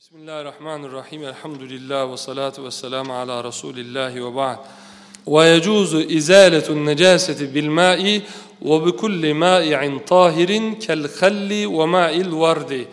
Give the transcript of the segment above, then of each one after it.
Bismillahirrahmanirrahim. Elhamdülillah ve salatu ve selamu ala Resulillah ve ba'd. Ve yecuzu izaletu'n necaseti bil ma'i ve bi kulli ma'i'in tahirin kel halli ve ma'il vardi.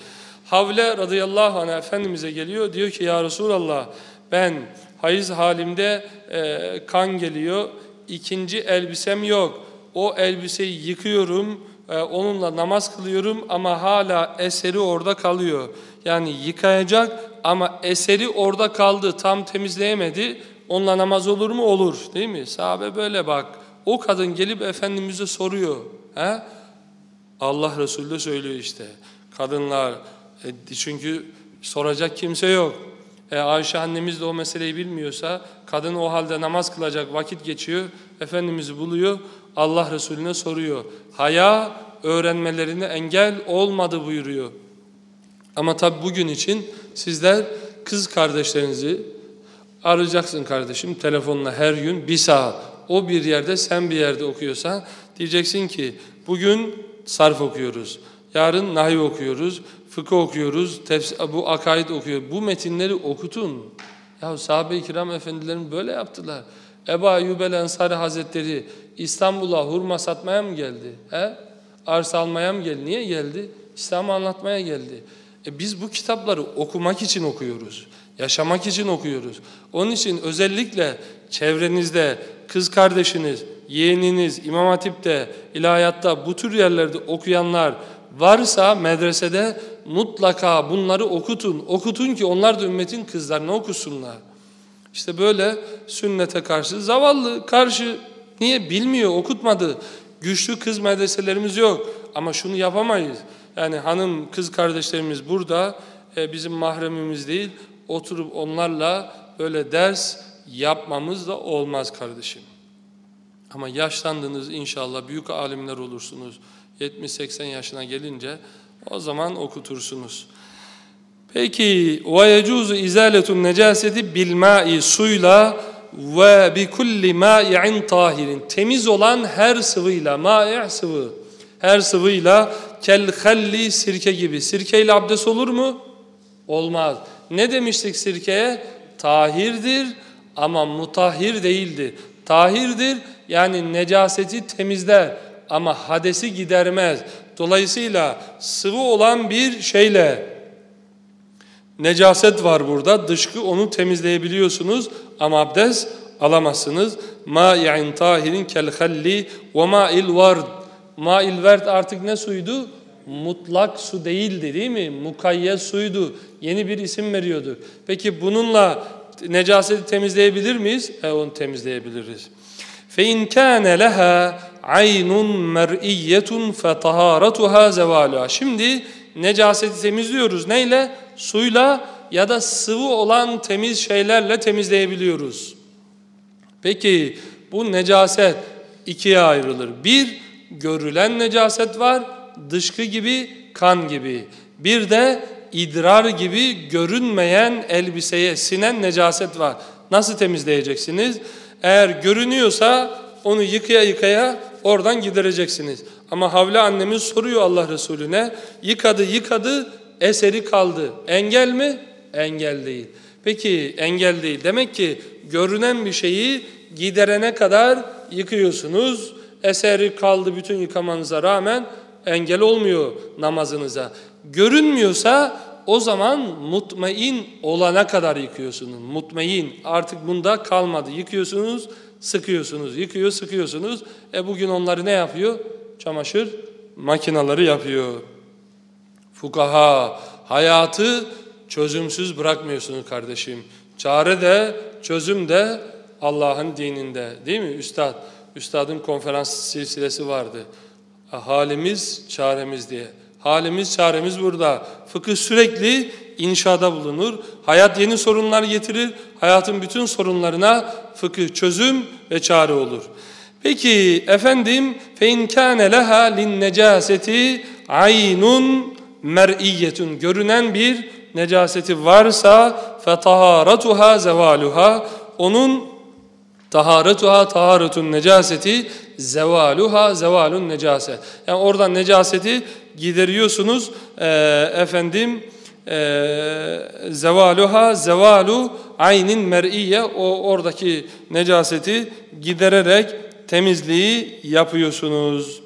Havle radıyallahu anh Efendimiz'e geliyor. Diyor ki ya Resulallah ben hayız halimde e, kan geliyor. İkinci elbisem yok. O elbiseyi yıkıyorum. e, onunla namaz kılıyorum ama hala eseri orada kalıyor. Yani yıkayacak ama eseri orada kaldı. Tam temizleyemedi. Onunla namaz olur mu? Olur. Değil mi? Sahabe böyle bak. O kadın gelip Efendimiz'e soruyor. He? Allah Resulü de söylüyor işte. Kadınlar e, çünkü soracak kimse yok. E, Ayşe annemiz de o meseleyi bilmiyorsa kadın o halde namaz kılacak vakit geçiyor. Efendimiz'i buluyor. Allah Resulüne soruyor. Haya öğrenmelerine engel olmadı buyuruyor. Ama tabi bugün için sizler kız kardeşlerinizi arayacaksın kardeşim telefonla her gün bir saat. O bir yerde sen bir yerde okuyorsan diyeceksin ki bugün sarf okuyoruz. Yarın nahiv okuyoruz, fıkıh okuyoruz, bu akaid okuyor. Bu metinleri okutun. Ya sahabe-i kiram efendilerim böyle yaptılar. Ebu Ayyub el Ensari Hazretleri İstanbul'a hurma satmaya mı geldi? He? Arsa almaya mı geldi? Niye geldi? İslam'ı anlatmaya geldi. E biz bu kitapları okumak için okuyoruz. Yaşamak için okuyoruz. Onun için özellikle çevrenizde kız kardeşiniz, yeğeniniz, İmam Hatip'te, ilahiyatta bu tür yerlerde okuyanlar varsa medresede mutlaka bunları okutun. Okutun ki onlar da ümmetin kızlarını okusunlar. İşte böyle sünnete karşı zavallı karşı niye bilmiyor okutmadı. Güçlü kız medreselerimiz yok ama şunu yapamayız. Yani hanım kız kardeşlerimiz burada e, bizim mahremimiz değil oturup onlarla böyle ders yapmamız da olmaz kardeşim. Ama yaşlandınız inşallah büyük alimler olursunuz. 70-80 yaşına gelince o zaman okutursunuz. Peki ve yecuzu izaletun necaseti bil ma'i suyla ve bi kulli ma'i'in tahirin temiz olan her sıvıyla ma'i sıvı her sıvıyla kel halli sirke gibi sirkeyle abdest olur mu? Olmaz. Ne demiştik sirkeye? Tahirdir ama mutahhir değildir. Tahirdir yani necaseti temizler ama hadesi gidermez. Dolayısıyla sıvı olan bir şeyle necaset var burada. Dışkı onu temizleyebiliyorsunuz ama abdest alamazsınız. Ma'in tahirin kel halli ve ma'il vard Ma'il vard artık ne suydu? Mutlak su değildi değil mi? Mukayyet suydu. Yeni bir isim veriyorduk. Peki bununla necaseti temizleyebilir miyiz? E onu temizleyebiliriz. فَاِنْ كَانَ لَهَا عَيْنٌ مَرْئِيَّةٌ فَطَهَارَتُهَا زَوَالُهَا Şimdi necaseti temizliyoruz. Neyle? Suyla ya da sıvı olan temiz şeylerle temizleyebiliyoruz. Peki bu necaset ikiye ayrılır. Bir, görülen necaset var, dışkı gibi, kan gibi. Bir de idrar gibi görünmeyen elbiseye sinen necaset var. Nasıl temizleyeceksiniz? Eğer görünüyorsa onu yıkaya yıkaya oradan gidereceksiniz. Ama Havle annemiz soruyor Allah Resulüne. Yıkadı yıkadı eseri kaldı. Engel mi? Engel değil. Peki engel değil. Demek ki görünen bir şeyi giderene kadar yıkıyorsunuz. Eseri kaldı bütün yıkamanıza rağmen engel olmuyor namazınıza. Görünmüyorsa o zaman mutmain olana kadar yıkıyorsunuz. Mutmain artık bunda kalmadı. Yıkıyorsunuz, sıkıyorsunuz. Yıkıyor, sıkıyorsunuz. E bugün onları ne yapıyor? Çamaşır makinaları yapıyor. Fukaha hayatı çözümsüz bırakmıyorsunuz kardeşim. Çare de çözüm de Allah'ın dininde değil mi üstad? Üstadın konferans silsilesi vardı. Halimiz çaremiz diye. Halimiz çaremiz burada. Fıkıh sürekli inşada bulunur. Hayat yeni sorunlar getirir. Hayatın bütün sorunlarına fıkıh çözüm ve çare olur. Peki efendim fe kana leha lin necaseti aynun mer'iyetun görünen bir necaseti varsa fe taharatuha zevaluha onun Taharetuha taharetun necaseti zevaluha zevalun necase. Yani oradan necaseti gideriyorsunuz e, efendim e, zevaluha zevalu aynin mer'iye o oradaki necaseti gidererek temizliği yapıyorsunuz.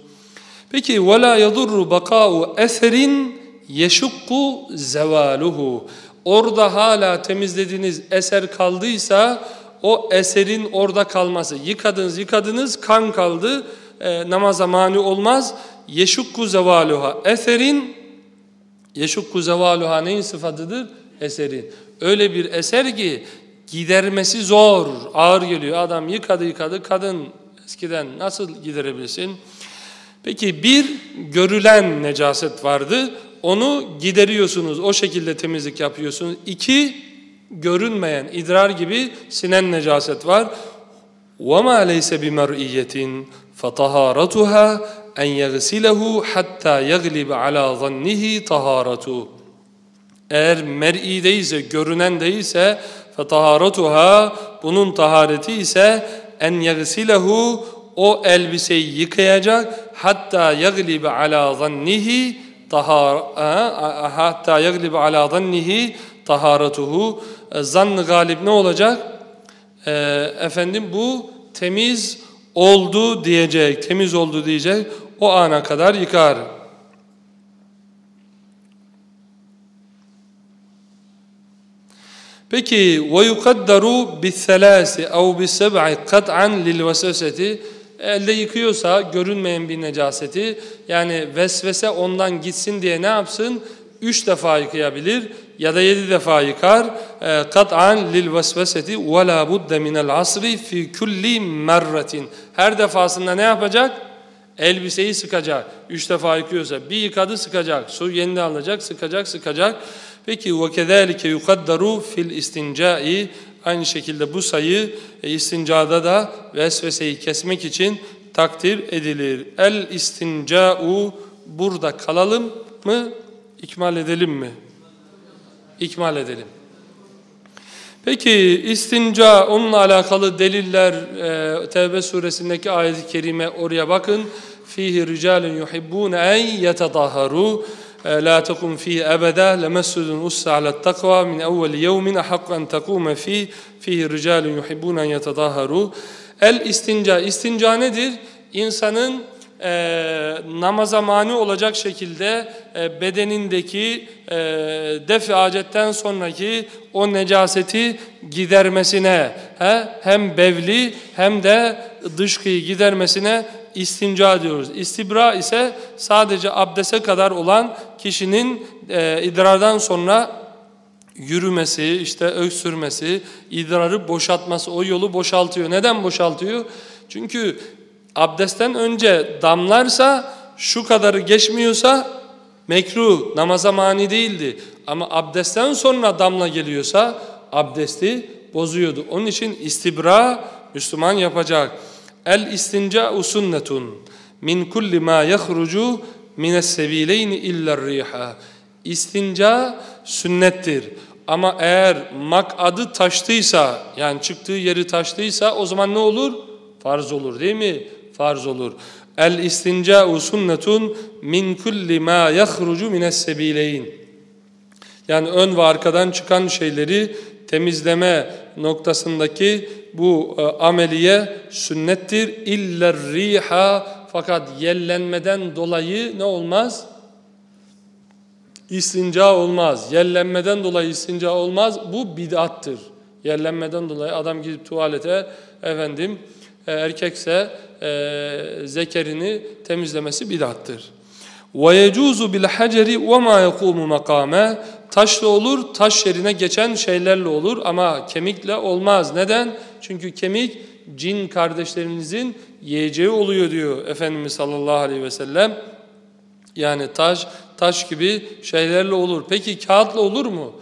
Peki ve yadurru baka'u eserin yeşukku zevaluhu. Orada hala temizlediğiniz eser kaldıysa o eserin orada kalması. Yıkadınız yıkadınız kan kaldı e, namaza mani olmaz. Yeşukku zevaluha. Eserin yeşukku zevaluha neyin sıfatıdır? Eserin. Öyle bir eser ki gidermesi zor, ağır geliyor. Adam yıkadı yıkadı, kadın eskiden nasıl giderebilsin? Peki bir görülen necaset vardı. Onu gideriyorsunuz. O şekilde temizlik yapıyorsunuz. İki görünmeyen idrar gibi sinen necaset var. وَمَا لَيْسَ بِمَرْئِيَّةٍ فَطَهَارَتُهَا اَنْ يَغْسِلَهُ حَتَّى يَغْلِبَ عَلَى ظَنِّهِ طَهَارَتُهُ Eğer mer'i değilse, görünen değilse فَطَهَارَتُهَا Bunun tahareti ise en يَغْسِلَهُ O elbiseyi yıkayacak hatta يَغْلِبَ عَلَى ظَنِّهِ hatta يَغْلِبَ عَلَى ظَنِّهِ taharatuhu zannı galip ne olacak? E, efendim bu temiz oldu diyecek, temiz oldu diyecek. O ana kadar yıkar. Peki ve yukaddaru bis-selasi ev bis-seb'i kat'an lil-vesveseti elde yıkıyorsa görünmeyen bir necaseti yani vesvese ondan gitsin diye ne yapsın? Üç defa yıkayabilir ya da yedi defa yıkar. E, kat'an lil vesveseti ve la budde minel asri fi kulli merretin. Her defasında ne yapacak? Elbiseyi sıkacak. Üç defa yıkıyorsa bir yıkadı sıkacak. Su yeniden alacak, sıkacak, sıkacak. Peki ve kezalike yukaddaru fil istincai aynı şekilde bu sayı e, istincada da vesveseyi kesmek için takdir edilir. El istinca'u burada kalalım mı? İkmal edelim mi? İkmal edelim. Peki istinca onunla alakalı deliller e, Tevbe suresindeki ayet-i kerime oraya bakın. Fihi ricalun yuhibbun en yetadaharu la takum fihi ebeda lemessudun ussa ala takva min evvel yevmin ahakku en takume fi fihi ricalun yuhibbun en yetadaharu El istinca istinca nedir? İnsanın e, namaza mani olacak şekilde e, bedenindeki e, def acetten sonraki o necaseti gidermesine he, hem bevli hem de dışkıyı gidermesine istinca diyoruz. İstibra ise sadece abdese kadar olan kişinin e, idrardan sonra yürümesi, işte öksürmesi, idrarı boşaltması, o yolu boşaltıyor. Neden boşaltıyor? Çünkü abdestten önce damlarsa şu kadarı geçmiyorsa mekruh, namaza mani değildi. Ama abdestten sonra damla geliyorsa abdesti bozuyordu. Onun için istibra Müslüman yapacak. El istinca sunnetun min kulli ma yahrucu mines sebileyni illa riha. İstinca sünnettir. Ama eğer mak adı taştıysa yani çıktığı yeri taştıysa o zaman ne olur? Farz olur değil mi? Farz olur. El istinca'u sunnetun min kulli ma yahrucu mines sebileyn. Yani ön ve arkadan çıkan şeyleri temizleme noktasındaki bu e, ameliye sünnettir. İller riha fakat yellenmeden dolayı ne olmaz? İstinca olmaz. Yellenmeden dolayı istinca olmaz. Bu bid'attır. Yellenmeden dolayı adam gidip tuvalete efendim erkekse e, zekerini temizlemesi bidattır. وَيَجُوزُ بِالْحَجَرِ وَمَا يَقُومُ مَقَامَ Taşla olur, taş yerine geçen şeylerle olur ama kemikle olmaz. Neden? Çünkü kemik cin kardeşlerinizin yiyeceği oluyor diyor Efendimiz sallallahu aleyhi ve sellem. Yani taş, taş gibi şeylerle olur. Peki kağıtla olur mu?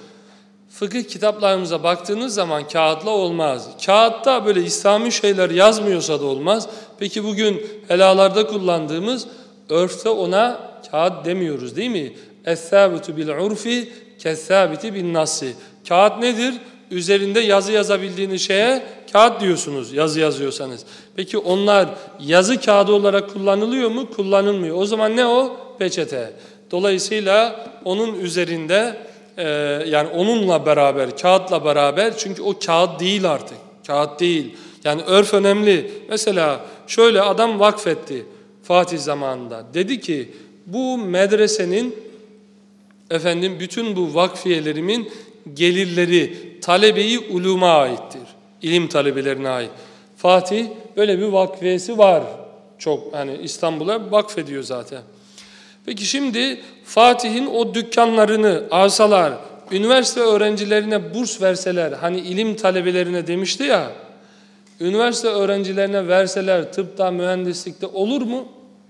Fıkıh kitaplarımıza baktığınız zaman kağıtla olmaz. Kağıtta böyle İslami şeyler yazmıyorsa da olmaz. Peki bugün helalarda kullandığımız örfte ona kağıt demiyoruz değil mi? Es-sâbitu bil urfi kes-sâbiti bin nasi. Kağıt nedir? Üzerinde yazı yazabildiğiniz şeye kağıt diyorsunuz yazı yazıyorsanız. Peki onlar yazı kağıdı olarak kullanılıyor mu? Kullanılmıyor. O zaman ne o? Peçete. Dolayısıyla onun üzerinde e, yani onunla beraber, kağıtla beraber çünkü o kağıt değil artık. Kağıt değil. Yani örf önemli. Mesela şöyle adam vakfetti Fatih zamanında. Dedi ki bu medresenin efendim bütün bu vakfiyelerimin gelirleri talebeyi uluma aittir. İlim talebelerine ait. Fatih böyle bir vakfiyesi var. Çok hani İstanbul'a vakfediyor zaten. Peki şimdi Fatih'in o dükkanlarını alsalar, üniversite öğrencilerine burs verseler, hani ilim talebelerine demişti ya, üniversite öğrencilerine verseler tıpta, mühendislikte olur mu?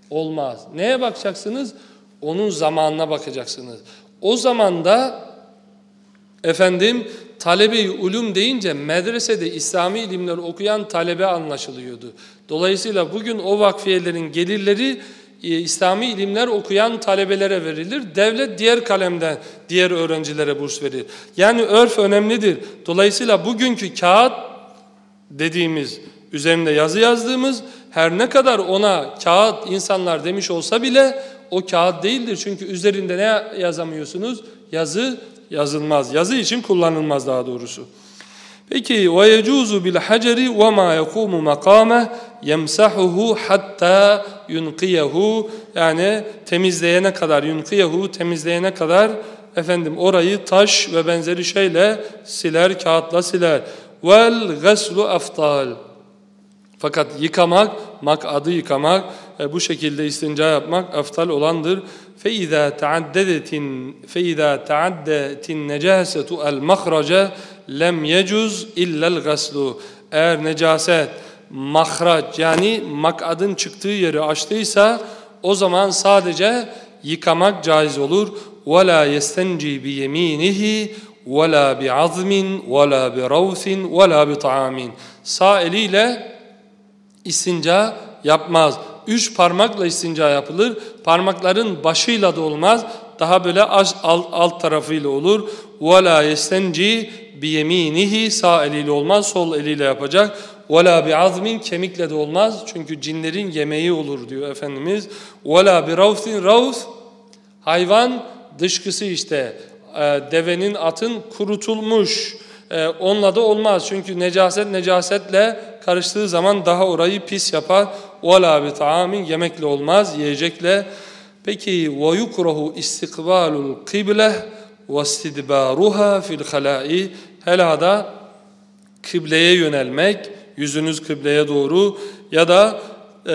Olmaz. Neye bakacaksınız? Onun zamanına bakacaksınız. O zamanda efendim talebe-i ulum deyince medresede İslami ilimler okuyan talebe anlaşılıyordu. Dolayısıyla bugün o vakfiyelerin gelirleri İslami ilimler okuyan talebelere verilir. Devlet diğer kalemden diğer öğrencilere burs verir. Yani örf önemlidir. Dolayısıyla bugünkü kağıt dediğimiz üzerinde yazı yazdığımız her ne kadar ona kağıt insanlar demiş olsa bile o kağıt değildir. Çünkü üzerinde ne yazamıyorsunuz? Yazı yazılmaz. Yazı için kullanılmaz daha doğrusu. Peki ve yecuzu bil haceri ve ma makame yemsahuhu hatta yunqiyahu yani temizleyene kadar yunqiyahu temizleyene kadar efendim orayı taş ve benzeri şeyle siler kağıtla siler. Vel gaslu aftal. Fakat yıkamak, mak adı yıkamak, e, bu şekilde istinca yapmak aftal olandır. Fe izâ taaddedetin fe izâ taaddetin necâsetu el mahraca lem yecuz illa'l gaslu. Eğer necaset mahraç yani makadın çıktığı yeri açtıysa o zaman sadece yıkamak caiz olur. وَلَا يَسْتَنْجِي بِيَم۪ينِهِ وَلَا بِعَظْمٍ وَلَا بِرَوْثٍ وَلَا بِطَعَامٍ Sağ eliyle istinca yapmaz. Üç parmakla istinca yapılır. Parmakların başıyla da olmaz. Daha böyle alt, alt tarafıyla olur. وَلَا يَسْتَنْجِي biyeminihi sağ eliyle olmaz, sol eliyle yapacak. وَلَا بِعَظْمٍ kemikle de olmaz. Çünkü cinlerin yemeği olur diyor Efendimiz. وَلَا بِرَوْثٍ ravth hayvan dışkısı işte. E, devenin, atın kurutulmuş. E, onunla da olmaz. Çünkü necaset necasetle karıştığı zaman daha orayı pis yapar. وَلَا بِتَعَامٍ yemekle olmaz, yiyecekle. Peki وَيُكْرَهُ اِسْتِقْبَالُ الْقِبْلَةِ وَاسْتِدْبَارُهَا fil الْخَلَائِ Helada kıbleye yönelmek, yüzünüz kıbleye doğru ya da e,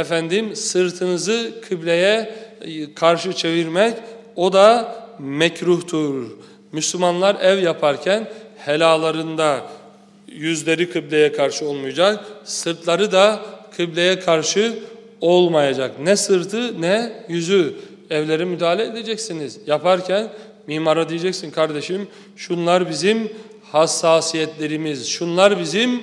efendim sırtınızı kıbleye e, karşı çevirmek o da mekruhtur. Müslümanlar ev yaparken helalarında yüzleri kıbleye karşı olmayacak, sırtları da kıbleye karşı olmayacak. Ne sırtı ne yüzü. Evlere müdahale edeceksiniz. Yaparken Mimara diyeceksin kardeşim şunlar bizim hassasiyetlerimiz, şunlar bizim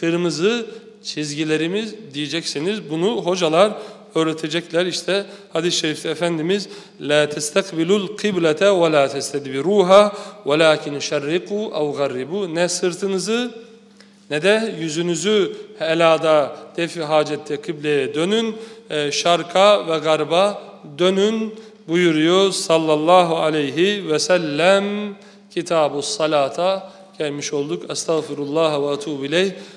kırmızı çizgilerimiz diyeceksiniz. Bunu hocalar öğretecekler. İşte hadis-i şerifte Efendimiz la testakbilul kıblete ve la testedbiruha velakin şerriku ev garribu ne sırtınızı ne de yüzünüzü helada defi hacette kıbleye dönün, e, şarka ve garba dönün buyuruyor sallallahu aleyhi ve sellem Kitab-ı Salata gelmiş olduk. Estağfirullah ve etûbü ileyh